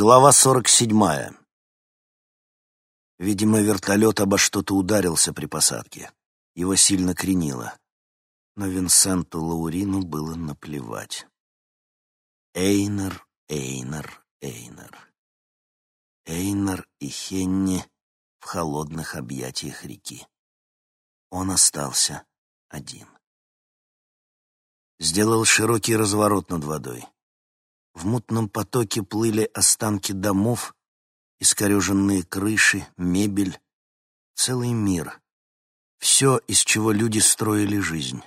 Глава сорок седьмая. Видимо, вертолет обо что-то ударился при посадке. Его сильно кренило. Но Винсенту Лаурину было наплевать. Эйнер, Эйнер, Эйнер. Эйнер и Хенни в холодных объятиях реки. Он остался один. Сделал широкий разворот над водой. В мутном потоке плыли останки домов, искореженные крыши, мебель, целый мир. Все, из чего люди строили жизнь.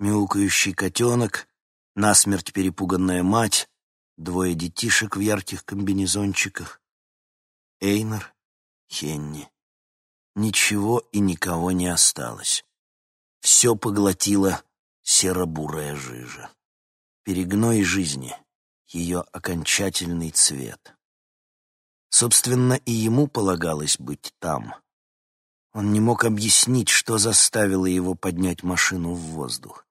Мяукающий котенок, насмерть перепуганная мать, двое детишек в ярких комбинезончиках, Эйнер, Хенни. Ничего и никого не осталось. Все поглотила серо-бурая жижа. Перегной жизни — ее окончательный цвет. Собственно, и ему полагалось быть там. Он не мог объяснить, что заставило его поднять машину в воздух.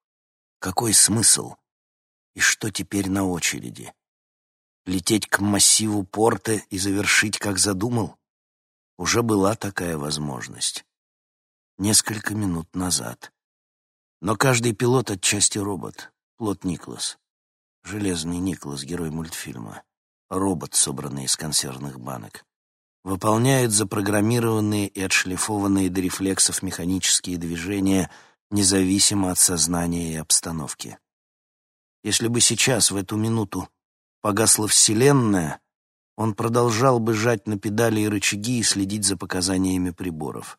Какой смысл? И что теперь на очереди? Лететь к массиву порта и завершить, как задумал? Уже была такая возможность. Несколько минут назад. Но каждый пилот отчасти робот. Плот Никлас. Железный Николас, герой мультфильма. Робот, собранный из консервных банок. Выполняет запрограммированные и отшлифованные до рефлексов механические движения, независимо от сознания и обстановки. Если бы сейчас, в эту минуту, погасла Вселенная, он продолжал бы жать на педали и рычаги и следить за показаниями приборов.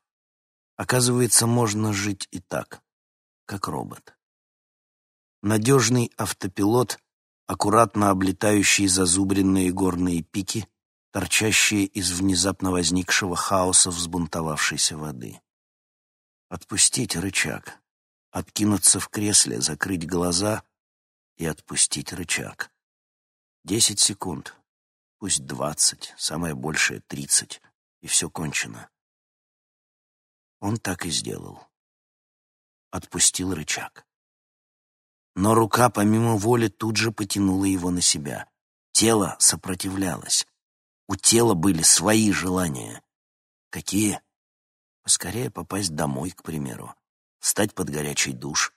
Оказывается, можно жить и так, как робот. Надежный автопилот аккуратно облетающие зазубренные горные пики, торчащие из внезапно возникшего хаоса взбунтовавшейся воды. Отпустить рычаг, откинуться в кресле, закрыть глаза и отпустить рычаг. Десять секунд, пусть двадцать, самое большее тридцать, и все кончено. Он так и сделал. Отпустил рычаг. Но рука, помимо воли, тут же потянула его на себя. Тело сопротивлялось. У тела были свои желания. Какие? Поскорее попасть домой, к примеру. Встать под горячий душ.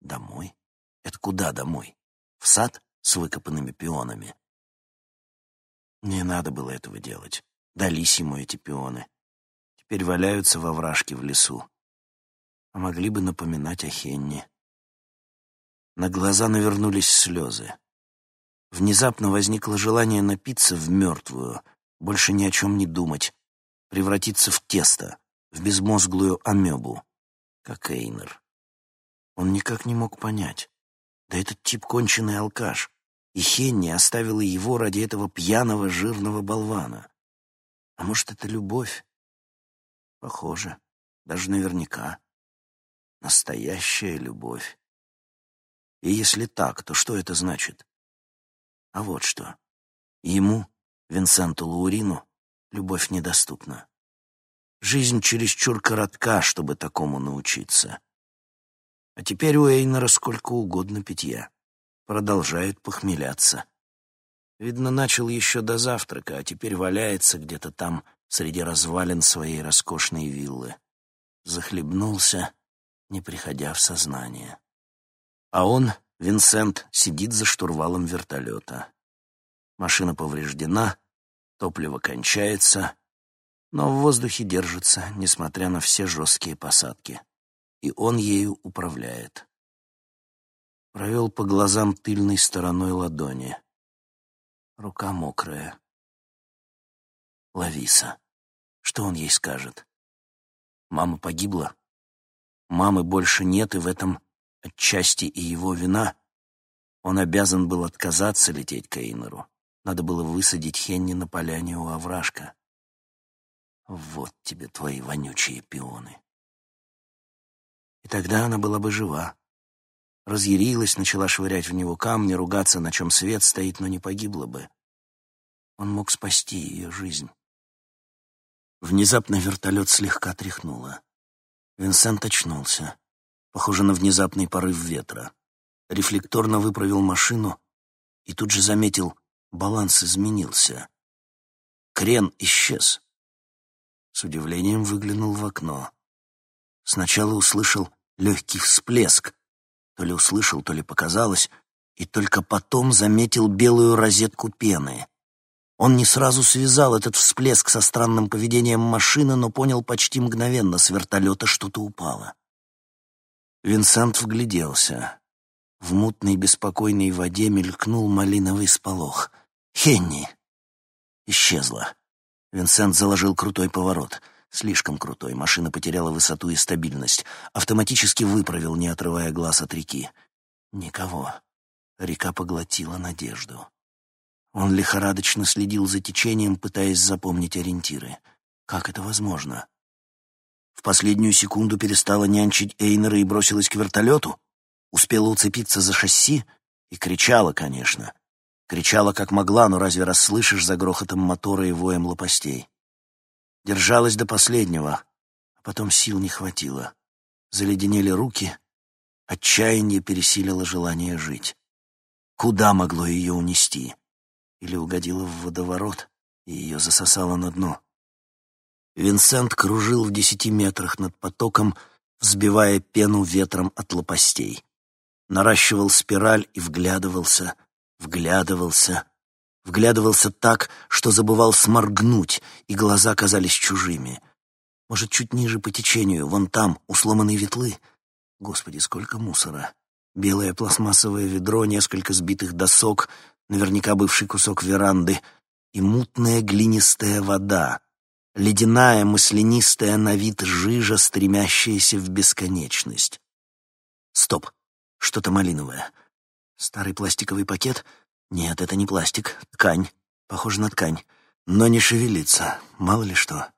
Домой? Это куда домой? В сад с выкопанными пионами? Не надо было этого делать. Дались ему эти пионы. Теперь валяются во вражке в лесу. А могли бы напоминать о Хенне. На глаза навернулись слезы. Внезапно возникло желание напиться в мертвую, больше ни о чем не думать, превратиться в тесто, в безмозглую амебу, как Эйнер. Он никак не мог понять. Да этот тип конченый алкаш, и Хенни оставила его ради этого пьяного жирного болвана. А может, это любовь? Похоже, даже наверняка. Настоящая любовь. И если так, то что это значит? А вот что. Ему, Винсенту Лаурину, любовь недоступна. Жизнь чересчур коротка, чтобы такому научиться. А теперь у Эйнера сколько угодно питья. Продолжает похмеляться. Видно, начал еще до завтрака, а теперь валяется где-то там среди развалин своей роскошной виллы. Захлебнулся, не приходя в сознание. А он, Винсент, сидит за штурвалом вертолета. Машина повреждена, топливо кончается, но в воздухе держится, несмотря на все жесткие посадки. И он ею управляет. Провел по глазам тыльной стороной ладони. Рука мокрая. Лависа. Что он ей скажет? Мама погибла? Мамы больше нет, и в этом Отчасти и его вина. Он обязан был отказаться лететь к Эйнеру. Надо было высадить Хенни на поляне у овражка. Вот тебе твои вонючие пионы. И тогда она была бы жива. Разъярилась, начала швырять в него камни, ругаться, на чем свет стоит, но не погибла бы. Он мог спасти ее жизнь. Внезапно вертолет слегка тряхнуло. Винсент очнулся похоже на внезапный порыв ветра. Рефлекторно выправил машину и тут же заметил баланс изменился. Крен исчез. С удивлением выглянул в окно. Сначала услышал легкий всплеск. То ли услышал, то ли показалось, и только потом заметил белую розетку пены. Он не сразу связал этот всплеск со странным поведением машины, но понял почти мгновенно, с вертолета что-то упало. Винсент вгляделся. В мутной беспокойной воде мелькнул малиновый сполох. «Хенни!» Исчезла. Винсент заложил крутой поворот. Слишком крутой. Машина потеряла высоту и стабильность. Автоматически выправил, не отрывая глаз от реки. Никого. Река поглотила надежду. Он лихорадочно следил за течением, пытаясь запомнить ориентиры. Как это возможно? В последнюю секунду перестала нянчить Эйнера и бросилась к вертолету? Успела уцепиться за шасси? И кричала, конечно. Кричала, как могла, но разве расслышишь за грохотом мотора и воем лопастей? Держалась до последнего, а потом сил не хватило. Заледенели руки, отчаяние пересилило желание жить. Куда могло ее унести? или угодила в водоворот, и ее засосало на дно. Винсент кружил в десяти метрах над потоком, взбивая пену ветром от лопастей. Наращивал спираль и вглядывался, вглядывался, вглядывался так, что забывал сморгнуть, и глаза казались чужими. Может, чуть ниже по течению, вон там, у сломанной ветлы? Господи, сколько мусора! Белое пластмассовое ведро, несколько сбитых досок, наверняка бывший кусок веранды, и мутная глинистая вода, ледяная маслянистая на вид жижа, стремящаяся в бесконечность. Стоп, что-то малиновое. Старый пластиковый пакет? Нет, это не пластик, ткань. Похоже на ткань. Но не шевелится, мало ли что.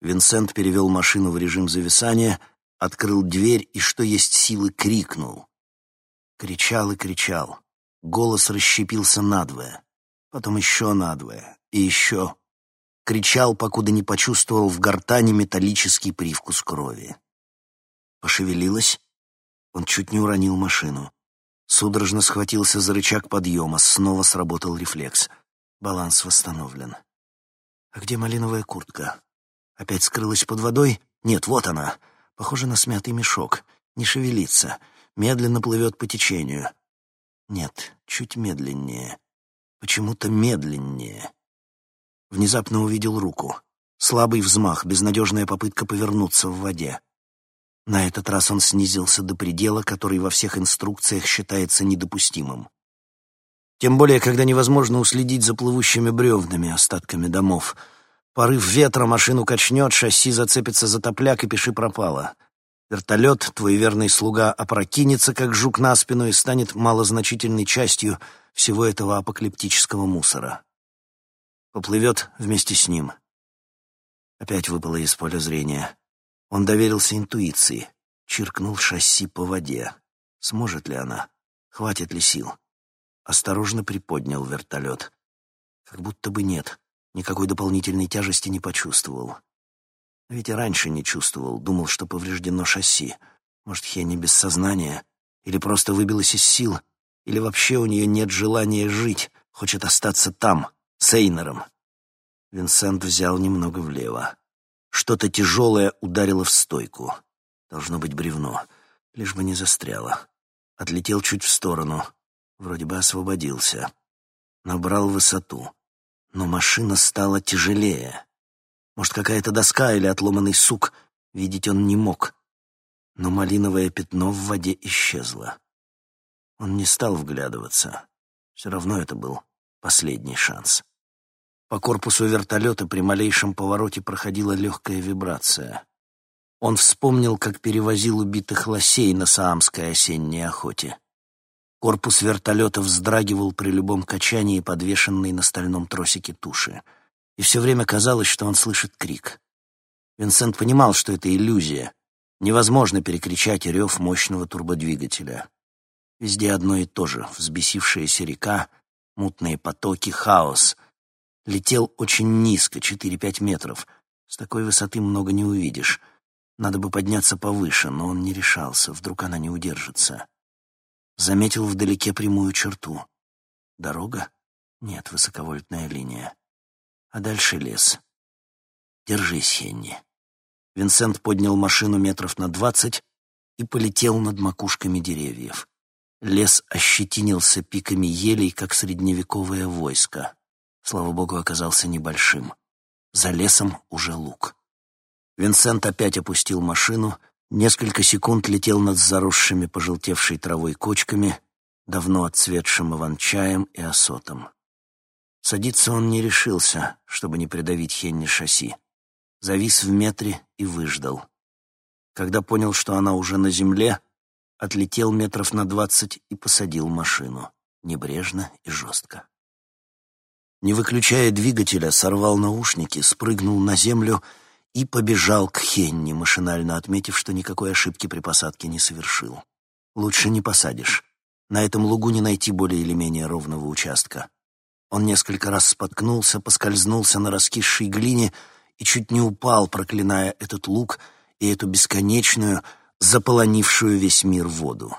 Винсент перевел машину в режим зависания, открыл дверь и, что есть силы, крикнул. Кричал и кричал. Голос расщепился надвое, потом еще надвое и еще. Кричал, покуда не почувствовал в гортани металлический привкус крови. Пошевелилась. Он чуть не уронил машину. Судорожно схватился за рычаг подъема, снова сработал рефлекс. Баланс восстановлен. А где малиновая куртка? Опять скрылась под водой? Нет, вот она. Похоже на смятый мешок. Не шевелится. Медленно плывет по течению. Нет, чуть медленнее. Почему-то медленнее. Внезапно увидел руку. Слабый взмах, безнадежная попытка повернуться в воде. На этот раз он снизился до предела, который во всех инструкциях считается недопустимым. Тем более, когда невозможно уследить за плывущими бревнами, остатками домов. Порыв ветра машину качнет, шасси зацепится за топляк, и пиши пропало. Вертолет, твой верный слуга, опрокинется, как жук на спину, и станет малозначительной частью всего этого апокалиптического мусора. Поплывет вместе с ним. Опять выпало из поля зрения. Он доверился интуиции, чиркнул шасси по воде. Сможет ли она? Хватит ли сил? Осторожно приподнял вертолет. Как будто бы нет, никакой дополнительной тяжести не почувствовал. Ведь и раньше не чувствовал, думал, что повреждено шасси. Может, Хенни без сознания? Или просто выбилась из сил? Или вообще у нее нет желания жить, хочет остаться там, с Эйнером? Винсент взял немного влево. Что-то тяжелое ударило в стойку. Должно быть бревно, лишь бы не застряло. Отлетел чуть в сторону. Вроде бы освободился. Набрал высоту. Но машина стала тяжелее. Может, какая-то доска или отломанный сук. Видеть он не мог. Но малиновое пятно в воде исчезло. Он не стал вглядываться. Все равно это был последний шанс. По корпусу вертолета при малейшем повороте проходила легкая вибрация. Он вспомнил, как перевозил убитых лосей на Саамской осенней охоте. Корпус вертолета вздрагивал при любом качании, подвешенной на стальном тросике туши и все время казалось, что он слышит крик. Винсент понимал, что это иллюзия. Невозможно перекричать рев мощного турбодвигателя. Везде одно и то же — взбесившаяся река, мутные потоки, хаос. Летел очень низко, 4-5 метров. С такой высоты много не увидишь. Надо бы подняться повыше, но он не решался, вдруг она не удержится. Заметил вдалеке прямую черту. Дорога? Нет, высоковольтная линия. А дальше лес. Держись, Хенни. Винсент поднял машину метров на двадцать и полетел над макушками деревьев. Лес ощетинился пиками елей, как средневековое войско. Слава богу, оказался небольшим. За лесом уже луг. Винсент опять опустил машину, несколько секунд летел над заросшими пожелтевшей травой кочками, давно отцветшим иван-чаем и осотом. Садиться он не решился, чтобы не придавить Хенни шасси. Завис в метре и выждал. Когда понял, что она уже на земле, отлетел метров на двадцать и посадил машину, небрежно и жестко. Не выключая двигателя, сорвал наушники, спрыгнул на землю и побежал к Хенни, машинально отметив, что никакой ошибки при посадке не совершил. Лучше не посадишь. На этом лугу не найти более или менее ровного участка. Он несколько раз споткнулся, поскользнулся на раскисшей глине и чуть не упал, проклиная этот луг и эту бесконечную, заполонившую весь мир воду.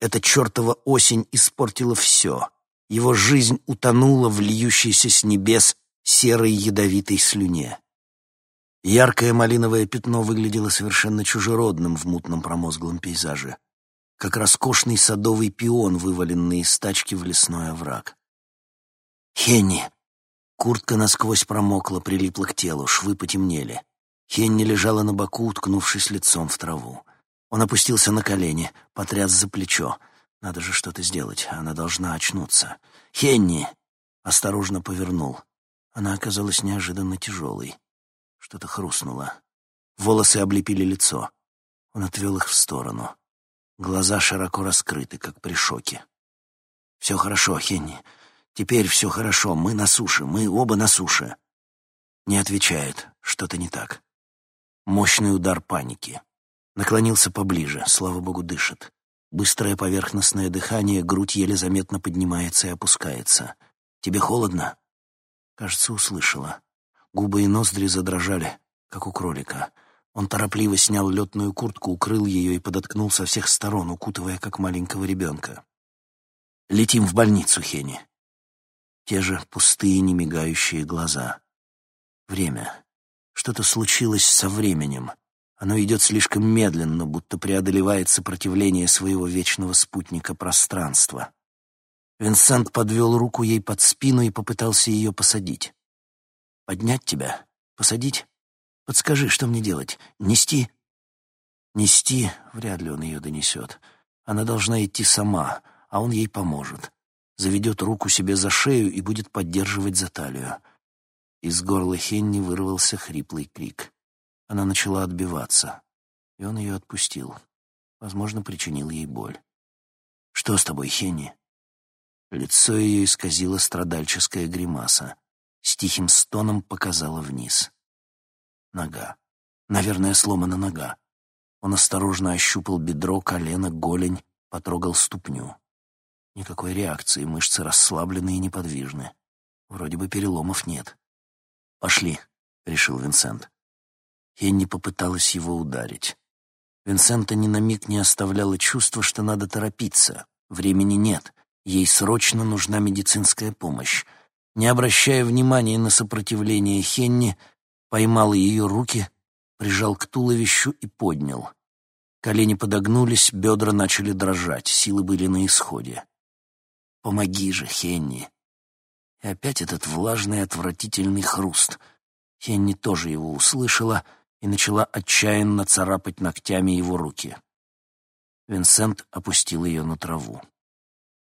Эта чертова осень испортила все. Его жизнь утонула в льющейся с небес серой ядовитой слюне. Яркое малиновое пятно выглядело совершенно чужеродным в мутном промозглом пейзаже, как роскошный садовый пион, вываленный из тачки в лесной овраг. «Хенни!» Куртка насквозь промокла, прилипла к телу, швы потемнели. Хенни лежала на боку, уткнувшись лицом в траву. Он опустился на колени, потряс за плечо. Надо же что-то сделать, она должна очнуться. «Хенни!» Осторожно повернул. Она оказалась неожиданно тяжелой. Что-то хрустнуло. Волосы облепили лицо. Он отвел их в сторону. Глаза широко раскрыты, как при шоке. «Все хорошо, Хенни. Теперь все хорошо. Мы на суше. Мы оба на суше». Не отвечает. Что-то не так. Мощный удар паники. Наклонился поближе. Слава богу, дышит. Быстрое поверхностное дыхание, грудь еле заметно поднимается и опускается. «Тебе холодно?» Кажется, услышала. Губы и ноздри задрожали, как у кролика. Он торопливо снял летную куртку, укрыл ее и подоткнул со всех сторон, укутывая, как маленького ребенка. «Летим в больницу, Хенни». Те же пустые, немигающие глаза. Время. Что-то случилось со временем. Оно идет слишком медленно, будто преодолевает сопротивление своего вечного спутника пространства. Винсент подвел руку ей под спину и попытался ее посадить. «Поднять тебя? Посадить? Подскажи, что мне делать? Нести?» «Нести?» — вряд ли он ее донесет. Она должна идти сама, а он ей поможет. Заведет руку себе за шею и будет поддерживать за талию. Из горла Хенни вырвался хриплый крик. Она начала отбиваться, и он ее отпустил. Возможно, причинил ей боль. «Что с тобой, Хенни?» Лицо ее исказило страдальческая гримаса. С тихим стоном показала вниз. Нога. Наверное, сломана нога. Он осторожно ощупал бедро, колено, голень, потрогал ступню. Никакой реакции, мышцы расслаблены и неподвижны. Вроде бы переломов нет. «Пошли», — решил Винсент. Хенни попыталась его ударить. Винсента ни на миг не оставляло чувство, что надо торопиться. Времени нет. Ей срочно нужна медицинская помощь. Не обращая внимания на сопротивление Хенни, поймал ее руки, прижал к туловищу и поднял. Колени подогнулись, бедра начали дрожать, силы были на исходе. «Помоги же, Хенни!» И опять этот влажный отвратительный хруст. Хенни тоже его услышала — и начала отчаянно царапать ногтями его руки. Винсент опустил ее на траву.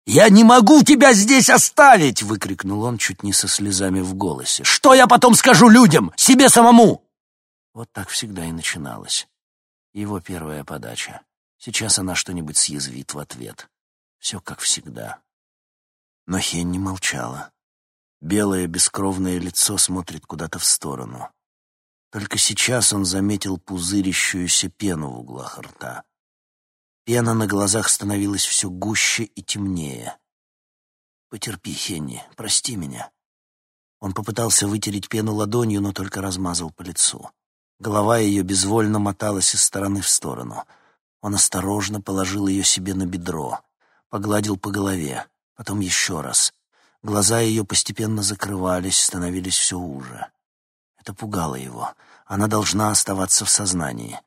«Я не могу тебя здесь оставить!» — выкрикнул он чуть не со слезами в голосе. «Что я потом скажу людям? Себе самому!» Вот так всегда и начиналось. Его первая подача. Сейчас она что-нибудь съязвит в ответ. Все как всегда. Но Хенни молчала. Белое бескровное лицо смотрит куда-то в сторону. Только сейчас он заметил пузырящуюся пену в углах рта. Пена на глазах становилась все гуще и темнее. «Потерпи, Хенни, прости меня». Он попытался вытереть пену ладонью, но только размазал по лицу. Голова ее безвольно моталась из стороны в сторону. Он осторожно положил ее себе на бедро, погладил по голове, потом еще раз. глаза ее постепенно закрывались, становились все уже. Это пугало его. Она должна оставаться в сознании.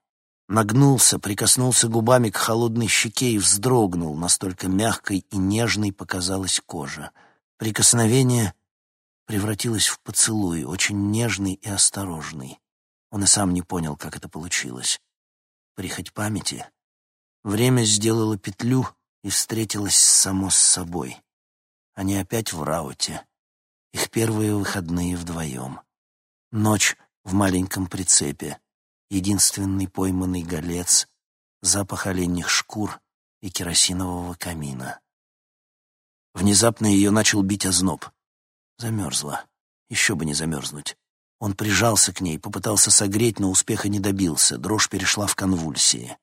Нагнулся, прикоснулся губами к холодной щеке и вздрогнул, настолько мягкой и нежной показалась кожа. Прикосновение превратилось в поцелуй, очень нежный и осторожный. Он и сам не понял, как это получилось. Прихоть памяти. Время сделало петлю и встретилось само с собой. Они опять в рауте. Их первые выходные вдвоем. Ночь в маленьком прицепе. Единственный пойманный голец, запах оленьих шкур и керосинового камина. Внезапно ее начал бить озноб. Замерзла. Еще бы не замерзнуть. Он прижался к ней, попытался согреть, но успеха не добился. Дрожь перешла в конвульсии.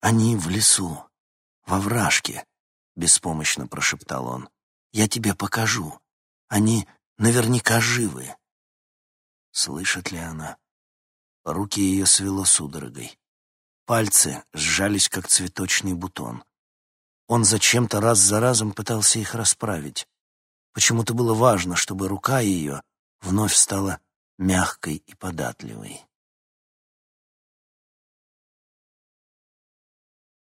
«Они в лесу, во вражке», — беспомощно прошептал он. «Я тебе покажу. Они наверняка живы». Слышит ли она? Руки ее свело судорогой. Пальцы сжались, как цветочный бутон. Он зачем-то раз за разом пытался их расправить. Почему-то было важно, чтобы рука ее вновь стала мягкой и податливой.